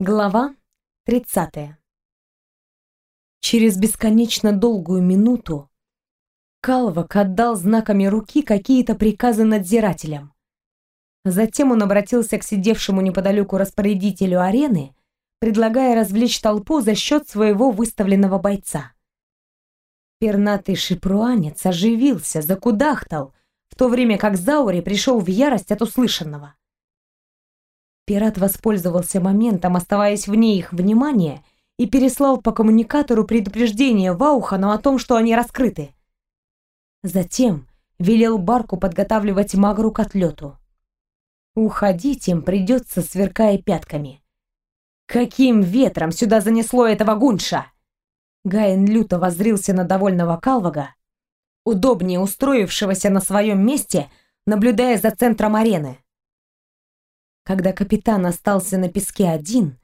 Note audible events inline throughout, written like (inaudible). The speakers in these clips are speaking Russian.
Глава 30. Через бесконечно долгую минуту Калвак отдал знаками руки какие-то приказы надзирателям. Затем он обратился к сидевшему неподалеку распорядителю арены, предлагая развлечь толпу за счет своего выставленного бойца. Пернатый шипруанец оживился, закудахтал, в то время как Заури пришел в ярость от услышанного. Пират воспользовался моментом, оставаясь вне их внимания, и переслал по коммуникатору предупреждение Ваухану о том, что они раскрыты. Затем велел Барку подготавливать Магру к отлету. Уходить им придется, сверкая пятками. «Каким ветром сюда занесло этого гунша?» Гаин люто воззрился на довольного Калвага, удобнее устроившегося на своем месте, наблюдая за центром арены. Когда капитан остался на песке один,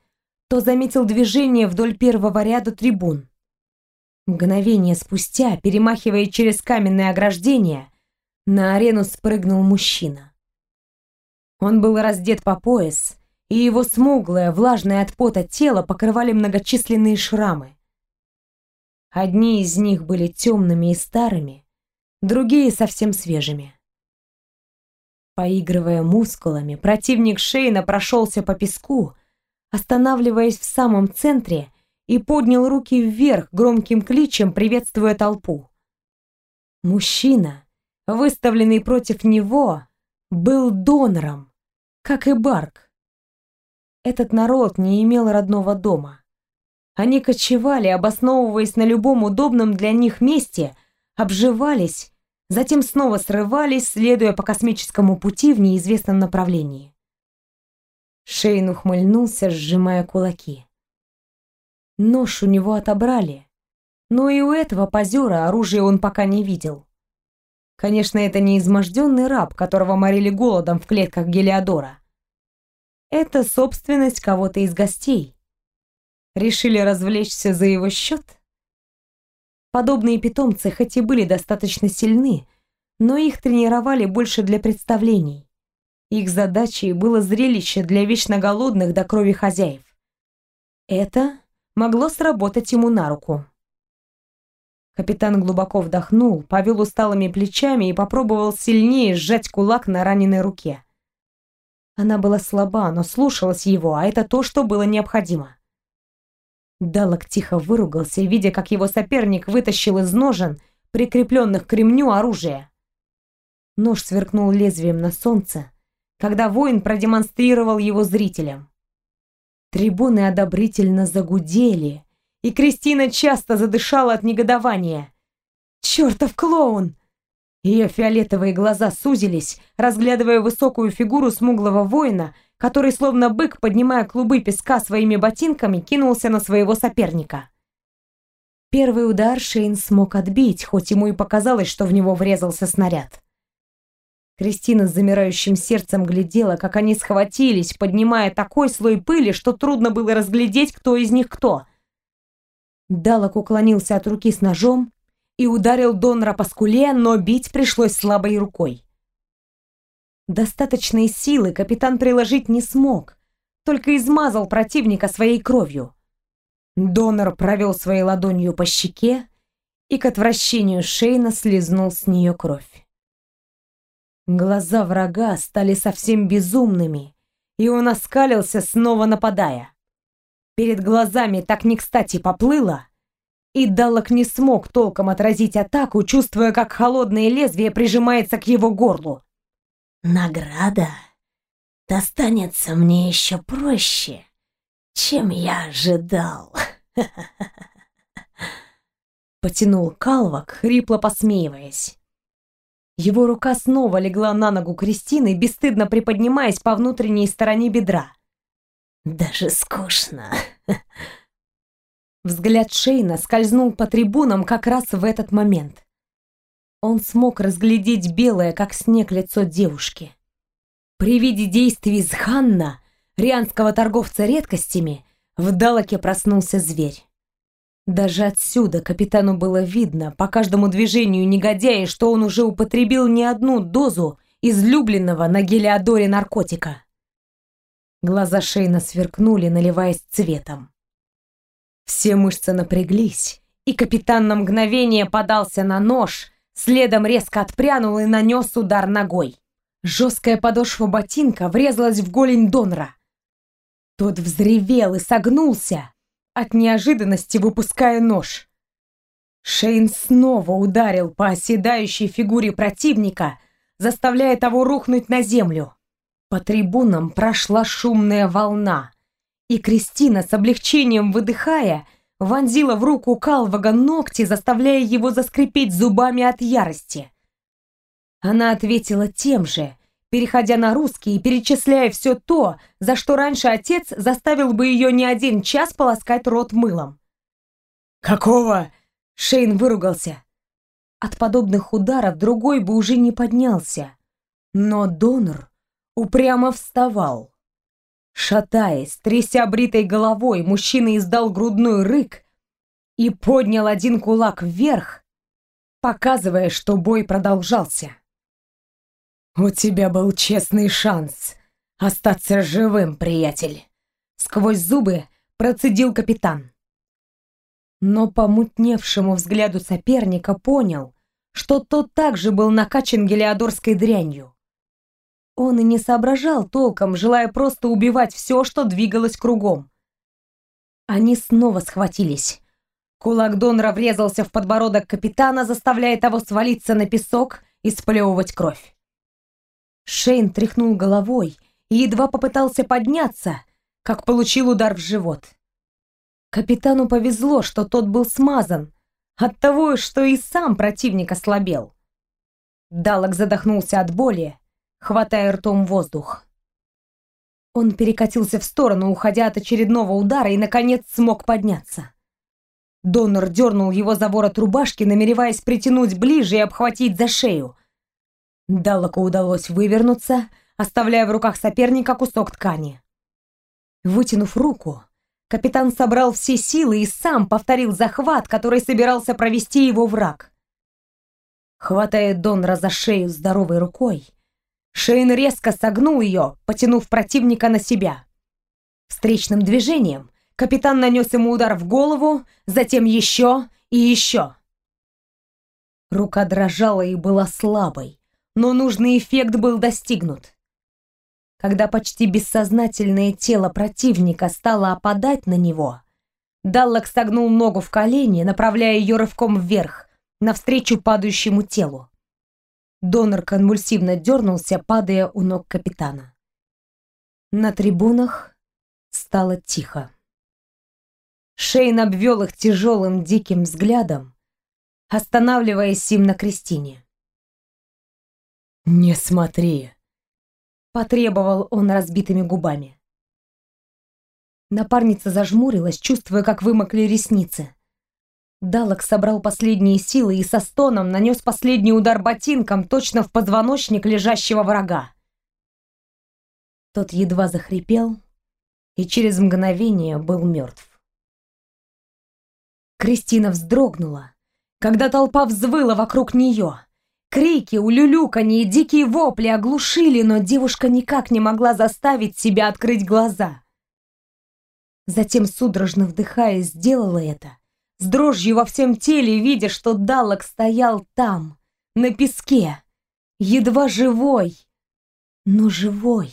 то заметил движение вдоль первого ряда трибун. Мгновение спустя, перемахивая через каменное ограждение, на арену спрыгнул мужчина. Он был раздет по пояс, и его смуглое, влажное от пота тело покрывали многочисленные шрамы. Одни из них были темными и старыми, другие совсем свежими. Поигрывая мускулами, противник Шейна прошелся по песку, останавливаясь в самом центре и поднял руки вверх громким кличем, приветствуя толпу. Мужчина, выставленный против него, был донором, как и Барк. Этот народ не имел родного дома. Они кочевали, обосновываясь на любом удобном для них месте, обживались затем снова срывались, следуя по космическому пути в неизвестном направлении. Шейн ухмыльнулся, сжимая кулаки. Нож у него отобрали, но и у этого позера оружия он пока не видел. Конечно, это не изможденный раб, которого морили голодом в клетках Гелиодора. Это собственность кого-то из гостей. Решили развлечься за его счет? Подобные питомцы хоть и были достаточно сильны, но их тренировали больше для представлений. Их задачей было зрелище для вечно голодных до крови хозяев. Это могло сработать ему на руку. Капитан глубоко вдохнул, повел усталыми плечами и попробовал сильнее сжать кулак на раненой руке. Она была слаба, но слушалась его, а это то, что было необходимо. Далок тихо выругался, видя, как его соперник вытащил из ножен, прикрепленных к ремню, оружие. Нож сверкнул лезвием на солнце, когда воин продемонстрировал его зрителям. Трибуны одобрительно загудели, и Кристина часто задышала от негодования. «Чертов клоун!» Ее фиолетовые глаза сузились, разглядывая высокую фигуру смуглого воина, который, словно бык, поднимая клубы песка своими ботинками, кинулся на своего соперника. Первый удар Шейн смог отбить, хоть ему и показалось, что в него врезался снаряд. Кристина с замирающим сердцем глядела, как они схватились, поднимая такой слой пыли, что трудно было разглядеть, кто из них кто. Далок уклонился от руки с ножом, и ударил Донора по скуле, но бить пришлось слабой рукой. Достаточной силы капитан приложить не смог, только измазал противника своей кровью. Донор провел своей ладонью по щеке и к отвращению Шейна слезнул с нее кровь. Глаза врага стали совсем безумными, и он оскалился, снова нападая. Перед глазами так не кстати поплыло, и Даллок не смог толком отразить атаку, чувствуя, как холодное лезвие прижимается к его горлу. «Награда достанется мне еще проще, чем я ожидал», (laughs) потянул Калвак, хрипло посмеиваясь. Его рука снова легла на ногу Кристины, бесстыдно приподнимаясь по внутренней стороне бедра. «Даже скучно», (laughs) Взгляд Шейна скользнул по трибунам как раз в этот момент. Он смог разглядеть белое, как снег, лицо девушки. При виде действий Зханна, рианского торговца редкостями, в Далаке проснулся зверь. Даже отсюда капитану было видно по каждому движению негодяя, что он уже употребил не одну дозу излюбленного на Гелиодоре наркотика. Глаза Шейна сверкнули, наливаясь цветом. Все мышцы напряглись, и капитан на мгновение подался на нож, следом резко отпрянул и нанес удар ногой. Жесткая подошва ботинка врезалась в голень Донра. Тот взревел и согнулся, от неожиданности выпуская нож. Шейн снова ударил по оседающей фигуре противника, заставляя того рухнуть на землю. По трибунам прошла шумная волна, и Кристина с облегчением выдыхая, вонзила в руку Калвага ногти, заставляя его заскрипеть зубами от ярости. Она ответила тем же, переходя на русский и перечисляя все то, за что раньше отец заставил бы ее не один час полоскать рот мылом. «Какого?» — Шейн выругался. От подобных ударов другой бы уже не поднялся. Но донор упрямо вставал. Шатаясь, тряся бритой головой, мужчина издал грудной рык и поднял один кулак вверх, показывая, что бой продолжался. «У тебя был честный шанс остаться живым, приятель!» Сквозь зубы процедил капитан. Но по мутневшему взгляду соперника понял, что тот также был накачан гелиодорской дрянью. Он и не соображал толком, желая просто убивать все, что двигалось кругом. Они снова схватились. Кулак Донора врезался в подбородок капитана, заставляя того свалиться на песок и сплевывать кровь. Шейн тряхнул головой и едва попытался подняться, как получил удар в живот. Капитану повезло, что тот был смазан, от того, что и сам противник ослабел. Далок задохнулся от боли, хватая ртом воздух. Он перекатился в сторону, уходя от очередного удара, и, наконец, смог подняться. Донор дернул его за ворот рубашки, намереваясь притянуть ближе и обхватить за шею. Даллоку удалось вывернуться, оставляя в руках соперника кусок ткани. Вытянув руку, капитан собрал все силы и сам повторил захват, который собирался провести его враг. Хватая Донра за шею здоровой рукой, Шейн резко согнул ее, потянув противника на себя. Встречным движением капитан нанес ему удар в голову, затем еще и еще. Рука дрожала и была слабой но нужный эффект был достигнут. Когда почти бессознательное тело противника стало опадать на него, Даллок согнул ногу в колени, направляя ее рывком вверх, навстречу падающему телу. Донор конвульсивно дернулся, падая у ног капитана. На трибунах стало тихо. Шейн обвел их тяжелым диким взглядом, останавливаясь им на Кристине. «Не смотри!» — потребовал он разбитыми губами. Напарница зажмурилась, чувствуя, как вымокли ресницы. Далок собрал последние силы и со стоном нанес последний удар ботинком точно в позвоночник лежащего врага. Тот едва захрипел и через мгновение был мертв. Кристина вздрогнула, когда толпа взвыла вокруг нее. Крики, улюлюканье и дикие вопли оглушили, но девушка никак не могла заставить себя открыть глаза. Затем, судорожно вдыхая, сделала это, с дрожью во всем теле, видя, что Даллок стоял там, на песке, едва живой, но живой.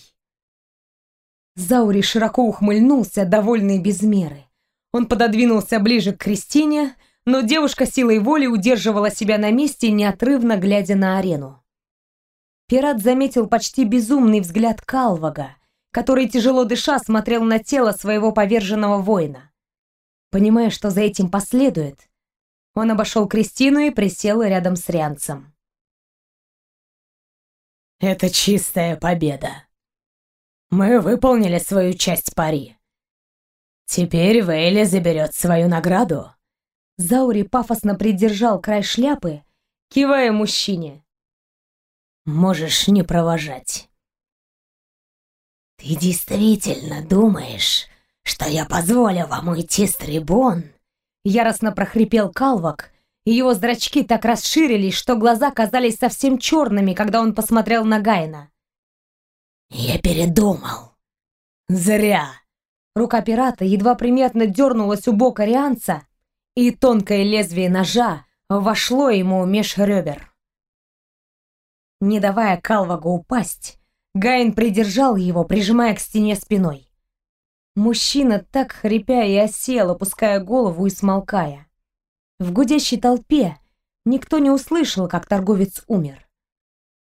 Заури широко ухмыльнулся, довольный без меры. Он пододвинулся ближе к Кристине, но девушка силой воли удерживала себя на месте, неотрывно глядя на арену. Пират заметил почти безумный взгляд Калвага, который, тяжело дыша, смотрел на тело своего поверженного воина. Понимая, что за этим последует, он обошел Кристину и присел рядом с Рянцем. «Это чистая победа. Мы выполнили свою часть пари. Теперь Вейли заберет свою награду», Заури пафосно придержал край шляпы, кивая мужчине. «Можешь не провожать». «Ты действительно думаешь, что я позволю вам уйти с трибун?» Яростно прохрипел Калвак, и его зрачки так расширились, что глаза казались совсем черными, когда он посмотрел на Гайна. «Я передумал. Зря. Рука пирата едва приметно дернулась у бока Рианца, и тонкое лезвие ножа вошло ему меж ребер. Не давая Калвагу упасть, Гайн придержал его, прижимая к стене спиной. Мужчина так хрипя и осел, опуская голову и смолкая. В гудящей толпе никто не услышал, как торговец умер.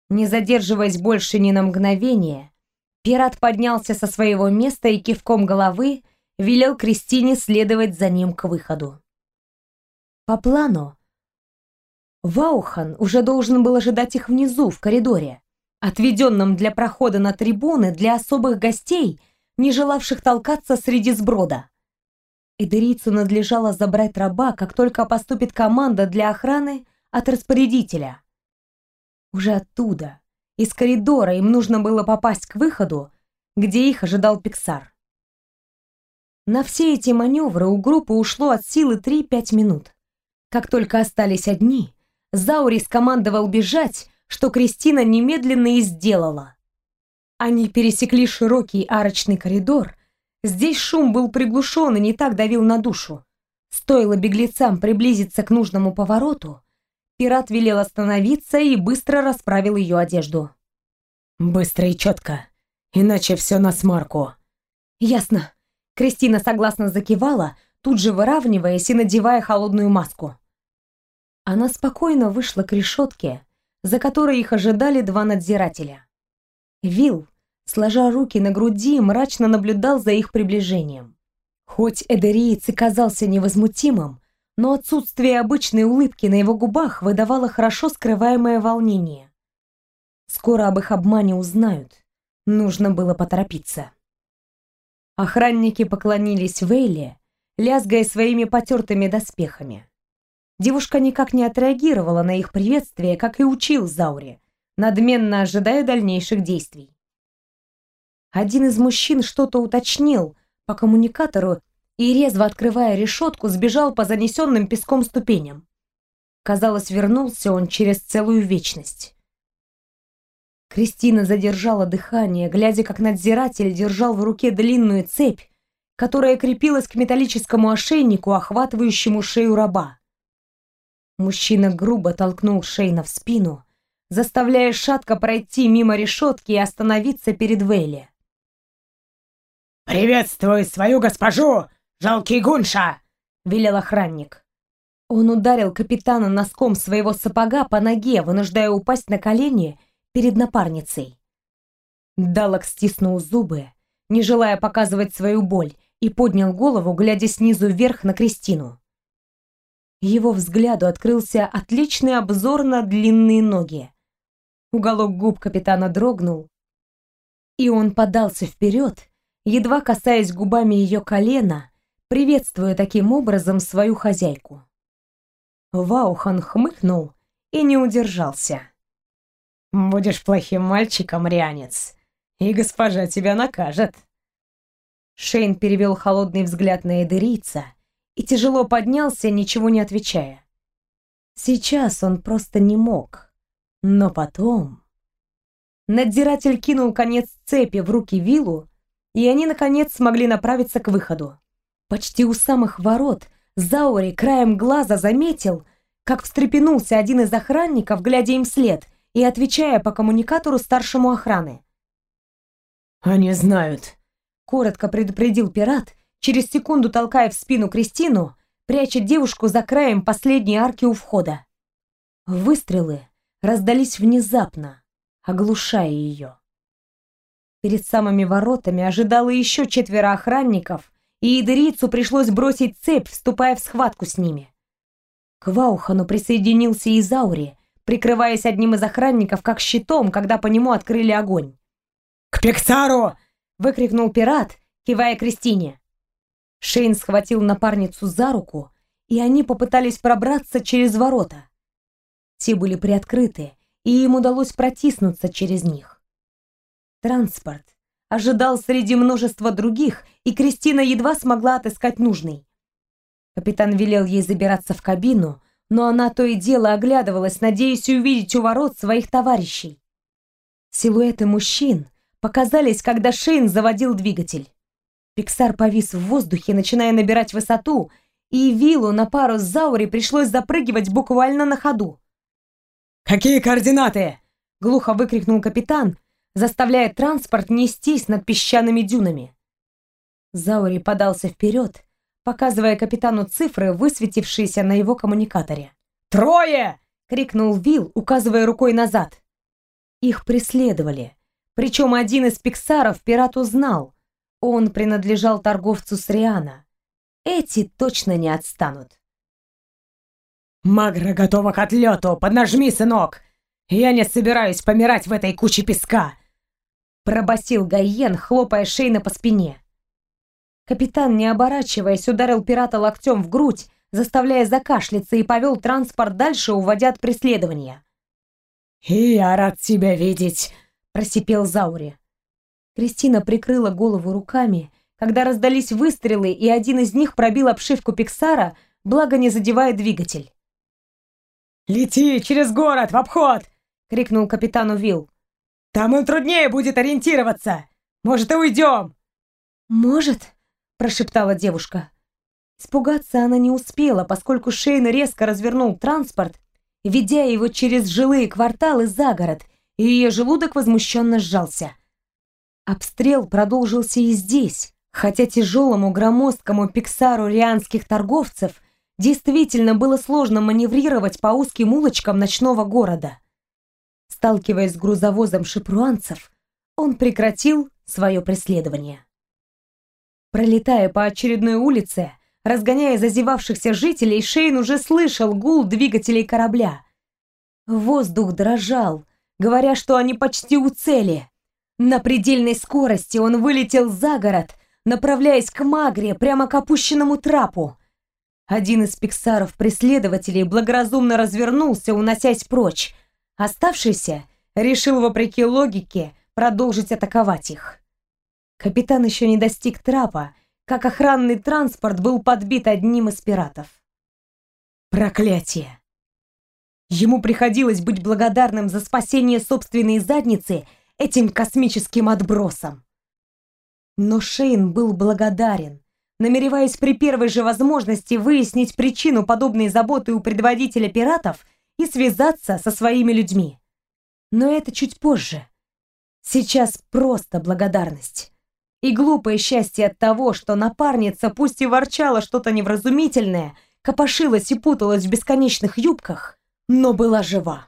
Не задерживаясь больше ни на мгновение, пират поднялся со своего места и кивком головы велел Кристине следовать за ним к выходу. По плану, Ваухан уже должен был ожидать их внизу, в коридоре, отведенном для прохода на трибуны для особых гостей, не желавших толкаться среди сброда. Эдерицу надлежало забрать раба, как только поступит команда для охраны от распорядителя. Уже оттуда, из коридора, им нужно было попасть к выходу, где их ожидал Пиксар. На все эти маневры у группы ушло от силы 3-5 минут. Как только остались одни, Заури скомандовал бежать, что Кристина немедленно и сделала. Они пересекли широкий арочный коридор. Здесь шум был приглушен и не так давил на душу. Стоило беглецам приблизиться к нужному повороту, пират велел остановиться и быстро расправил ее одежду. «Быстро и четко, иначе все на смарку». «Ясно». Кристина согласно закивала, тут же выравниваясь и надевая холодную маску. Она спокойно вышла к решетке, за которой их ожидали два надзирателя. Вил, сложа руки на груди, мрачно наблюдал за их приближением. Хоть Эдериец и казался невозмутимым, но отсутствие обычной улыбки на его губах выдавало хорошо скрываемое волнение. Скоро об их обмане узнают. Нужно было поторопиться. Охранники поклонились Вейле, лязгая своими потертыми доспехами. Девушка никак не отреагировала на их приветствие, как и учил Заури, надменно ожидая дальнейших действий. Один из мужчин что-то уточнил по коммуникатору и, резво открывая решетку, сбежал по занесенным песком ступеням. Казалось, вернулся он через целую вечность. Кристина задержала дыхание, глядя, как надзиратель держал в руке длинную цепь, которая крепилась к металлическому ошейнику, охватывающему шею раба. Мужчина грубо толкнул Шейна в спину, заставляя шатко пройти мимо решетки и остановиться перед Вейли. «Приветствуй свою госпожу, жалкий гунша!» — велел охранник. Он ударил капитана носком своего сапога по ноге, вынуждая упасть на колени перед напарницей. Далок стиснул зубы, не желая показывать свою боль, и поднял голову, глядя снизу вверх на Кристину. Его взгляду открылся отличный обзор на длинные ноги. Уголок губ капитана дрогнул, и он подался вперед, едва касаясь губами ее колена, приветствуя таким образом свою хозяйку. Ваухан хмыкнул и не удержался. «Будешь плохим мальчиком, Рянец, и госпожа тебя накажет». Шейн перевел холодный взгляд на Эдерийца, и тяжело поднялся, ничего не отвечая. Сейчас он просто не мог. Но потом... Надзиратель кинул конец цепи в руки Виллу, и они, наконец, смогли направиться к выходу. Почти у самых ворот Заури краем глаза заметил, как встрепенулся один из охранников, глядя им вслед и отвечая по коммуникатору старшему охраны. «Они знают», — коротко предупредил пират через секунду толкая в спину Кристину, пряча девушку за краем последней арки у входа. Выстрелы раздались внезапно, оглушая ее. Перед самыми воротами ожидало еще четверо охранников, и Идерицу пришлось бросить цепь, вступая в схватку с ними. К Ваухану присоединился и Заури, прикрываясь одним из охранников как щитом, когда по нему открыли огонь. «К Пексару!» — выкрикнул пират, кивая Кристине. Шейн схватил напарницу за руку, и они попытались пробраться через ворота. Те были приоткрыты, и им удалось протиснуться через них. Транспорт ожидал среди множества других, и Кристина едва смогла отыскать нужный. Капитан велел ей забираться в кабину, но она то и дело оглядывалась, надеясь увидеть у ворот своих товарищей. Силуэты мужчин показались, когда Шейн заводил двигатель. Пиксар повис в воздухе, начиная набирать высоту, и виллу на пару с Заури пришлось запрыгивать буквально на ходу. «Какие координаты?» — глухо выкрикнул капитан, заставляя транспорт нестись над песчаными дюнами. Заури подался вперед, показывая капитану цифры, высветившиеся на его коммуникаторе. «Трое!» — крикнул Вил, указывая рукой назад. Их преследовали. Причем один из пиксаров пират узнал. Он принадлежал торговцу с Риана. Эти точно не отстанут. «Магра готова к отлету! Поднажми, сынок! Я не собираюсь помирать в этой куче песка!» Пробасил Гайен, хлопая Шейна по спине. Капитан, не оборачиваясь, ударил пирата локтем в грудь, заставляя закашляться и повел транспорт дальше, уводя от преследования. «И я рад тебя видеть», — просипел Заури. Кристина прикрыла голову руками, когда раздались выстрелы, и один из них пробил обшивку Пиксара, благо не задевая двигатель. «Лети через город, в обход!» — крикнул капитану Вилл. «Там им труднее будет ориентироваться! Может, и уйдем!» «Может?» — прошептала девушка. Испугаться она не успела, поскольку Шейн резко развернул транспорт, ведя его через жилые кварталы за город, и ее желудок возмущенно сжался. Обстрел продолжился и здесь, хотя тяжелому громоздкому пиксару рианских торговцев действительно было сложно маневрировать по узким улочкам ночного города. Сталкиваясь с грузовозом шипруанцев, он прекратил свое преследование. Пролетая по очередной улице, разгоняя зазевавшихся жителей, Шейн уже слышал гул двигателей корабля. Воздух дрожал, говоря, что они почти у цели. На предельной скорости он вылетел за город, направляясь к Магре, прямо к опущенному трапу. Один из пиксаров преследователей благоразумно развернулся, уносясь прочь. Оставшийся решил, вопреки логике, продолжить атаковать их. Капитан еще не достиг трапа, как охранный транспорт был подбит одним из пиратов. Проклятие! Ему приходилось быть благодарным за спасение собственной задницы этим космическим отбросом. Но Шейн был благодарен, намереваясь при первой же возможности выяснить причину подобной заботы у предводителя пиратов и связаться со своими людьми. Но это чуть позже. Сейчас просто благодарность и глупое счастье от того, что напарница, пусть и ворчала что-то невразумительное, копошилась и путалась в бесконечных юбках, но была жива.